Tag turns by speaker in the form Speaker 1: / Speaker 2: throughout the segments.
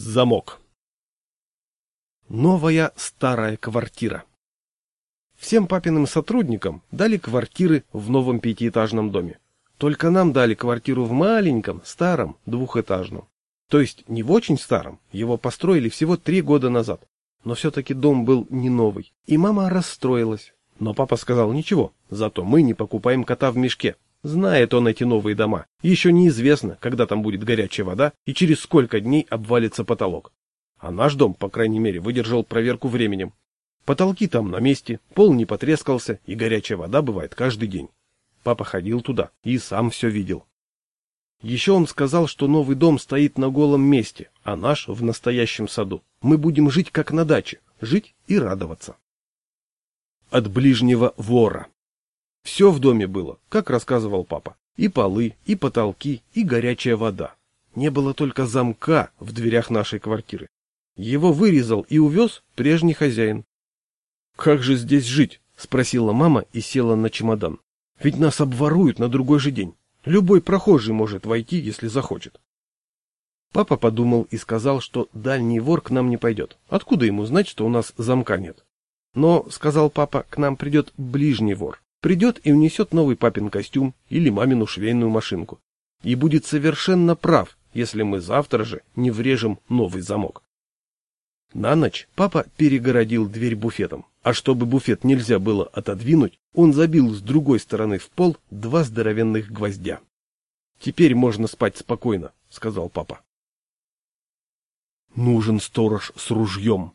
Speaker 1: Замок. Новая старая квартира. Всем папиным сотрудникам дали квартиры в новом пятиэтажном доме. Только нам дали квартиру в маленьком, старом, двухэтажном. То есть не в очень старом, его построили всего три года назад. Но все-таки дом был не новый, и мама расстроилась. Но папа сказал, ничего, зато мы не покупаем кота в мешке. Знает он эти новые дома. Еще неизвестно, когда там будет горячая вода и через сколько дней обвалится потолок. А наш дом, по крайней мере, выдержал проверку временем. Потолки там на месте, пол не потрескался, и горячая вода бывает каждый день. Папа ходил туда и сам все видел. Еще он сказал, что новый дом стоит на голом месте, а наш в настоящем саду. Мы будем жить как на даче, жить и радоваться. От ближнего вора. Все в доме было, как рассказывал папа. И полы, и потолки, и горячая вода. Не было только замка в дверях нашей квартиры. Его вырезал и увез прежний хозяин. «Как же здесь жить?» — спросила мама и села на чемодан. «Ведь нас обворуют на другой же день. Любой прохожий может войти, если захочет». Папа подумал и сказал, что дальний вор к нам не пойдет. Откуда ему знать, что у нас замка нет? Но, сказал папа, к нам придет ближний вор. Придет и унесет новый папин костюм или мамину швейную машинку. И будет совершенно прав, если мы завтра же не врежем новый замок. На ночь папа перегородил дверь буфетом, а чтобы буфет нельзя было отодвинуть, он забил с другой стороны в пол два здоровенных гвоздя. «Теперь можно спать спокойно», — сказал папа. «Нужен сторож с ружьем».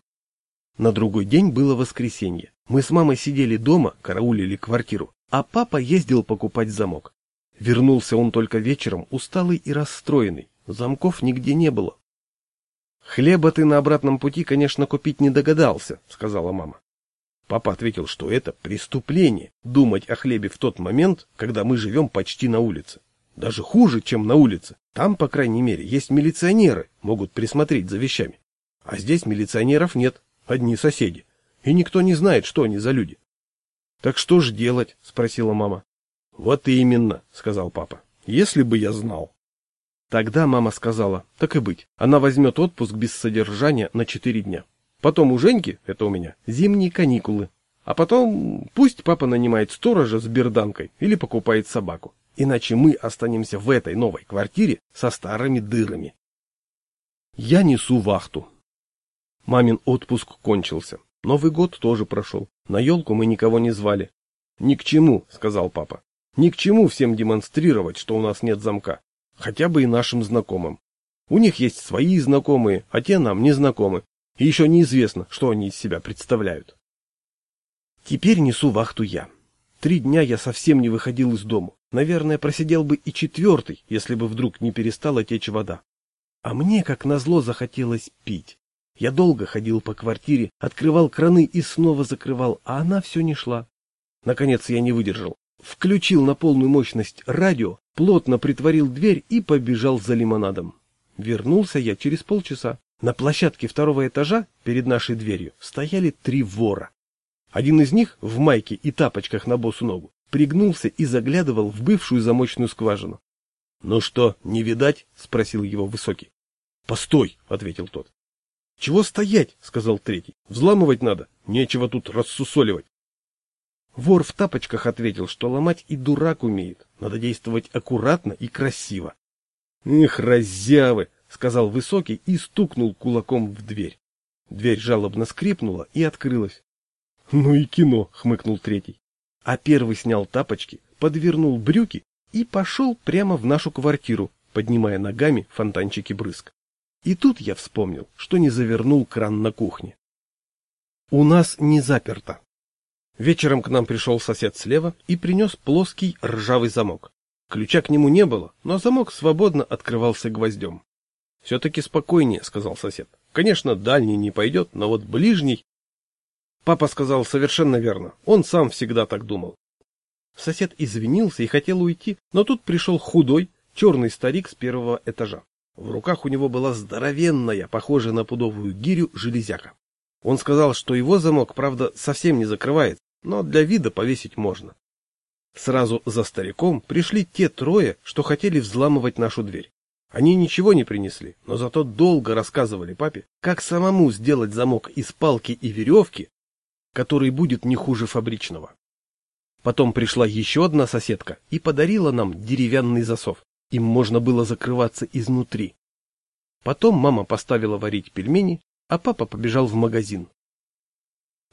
Speaker 1: На другой день было воскресенье. Мы с мамой сидели дома, караулили квартиру, а папа ездил покупать замок. Вернулся он только вечером, усталый и расстроенный. Замков нигде не было. «Хлеба ты на обратном пути, конечно, купить не догадался», — сказала мама. Папа ответил, что это преступление — думать о хлебе в тот момент, когда мы живем почти на улице. Даже хуже, чем на улице. Там, по крайней мере, есть милиционеры, могут присмотреть за вещами. А здесь милиционеров нет, одни соседи и никто не знает, что они за люди. — Так что ж делать? — спросила мама. — Вот именно, — сказал папа. — Если бы я знал. Тогда мама сказала, так и быть, она возьмет отпуск без содержания на четыре дня. Потом у Женьки, это у меня, зимние каникулы. А потом пусть папа нанимает сторожа с берданкой или покупает собаку. Иначе мы останемся в этой новой квартире со старыми дырами. Я несу вахту. Мамин отпуск кончился. Новый год тоже прошел. На елку мы никого не звали. Ни к чему, сказал папа. Ни к чему всем демонстрировать, что у нас нет замка. Хотя бы и нашим знакомым. У них есть свои знакомые, а те нам не знакомы. И еще неизвестно, что они из себя представляют. Теперь несу вахту я. Три дня я совсем не выходил из дому. Наверное, просидел бы и четвертый, если бы вдруг не перестала течь вода. А мне, как назло, захотелось пить. Я долго ходил по квартире, открывал краны и снова закрывал, а она все не шла. Наконец я не выдержал. Включил на полную мощность радио, плотно притворил дверь и побежал за лимонадом. Вернулся я через полчаса. На площадке второго этажа, перед нашей дверью, стояли три вора. Один из них, в майке и тапочках на босу ногу, пригнулся и заглядывал в бывшую замочную скважину. — Ну что, не видать? — спросил его высокий. — Постой, — ответил тот. «Чего стоять?» — сказал третий. «Взламывать надо. Нечего тут рассусоливать». Вор в тапочках ответил, что ломать и дурак умеет. Надо действовать аккуратно и красиво. «Эх, раззявы!» — сказал высокий и стукнул кулаком в дверь. Дверь жалобно скрипнула и открылась. «Ну и кино!» — хмыкнул третий. А первый снял тапочки, подвернул брюки и пошел прямо в нашу квартиру, поднимая ногами фонтанчики брызг. И тут я вспомнил, что не завернул кран на кухне. У нас не заперто. Вечером к нам пришел сосед слева и принес плоский ржавый замок. Ключа к нему не было, но замок свободно открывался гвоздем. — Все-таки спокойнее, — сказал сосед. — Конечно, дальний не пойдет, но вот ближний... Папа сказал совершенно верно. Он сам всегда так думал. Сосед извинился и хотел уйти, но тут пришел худой, черный старик с первого этажа. В руках у него была здоровенная, похожая на пудовую гирю, железяка. Он сказал, что его замок, правда, совсем не закрывает, но для вида повесить можно. Сразу за стариком пришли те трое, что хотели взламывать нашу дверь. Они ничего не принесли, но зато долго рассказывали папе, как самому сделать замок из палки и веревки, который будет не хуже фабричного. Потом пришла еще одна соседка и подарила нам деревянный засов. Им можно было закрываться изнутри. Потом мама поставила варить пельмени, а папа побежал в магазин.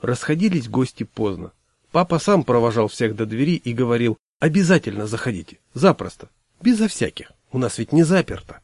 Speaker 1: Расходились гости поздно. Папа сам провожал всех до двери и говорил, обязательно заходите, запросто, безо всяких. У нас ведь не заперто.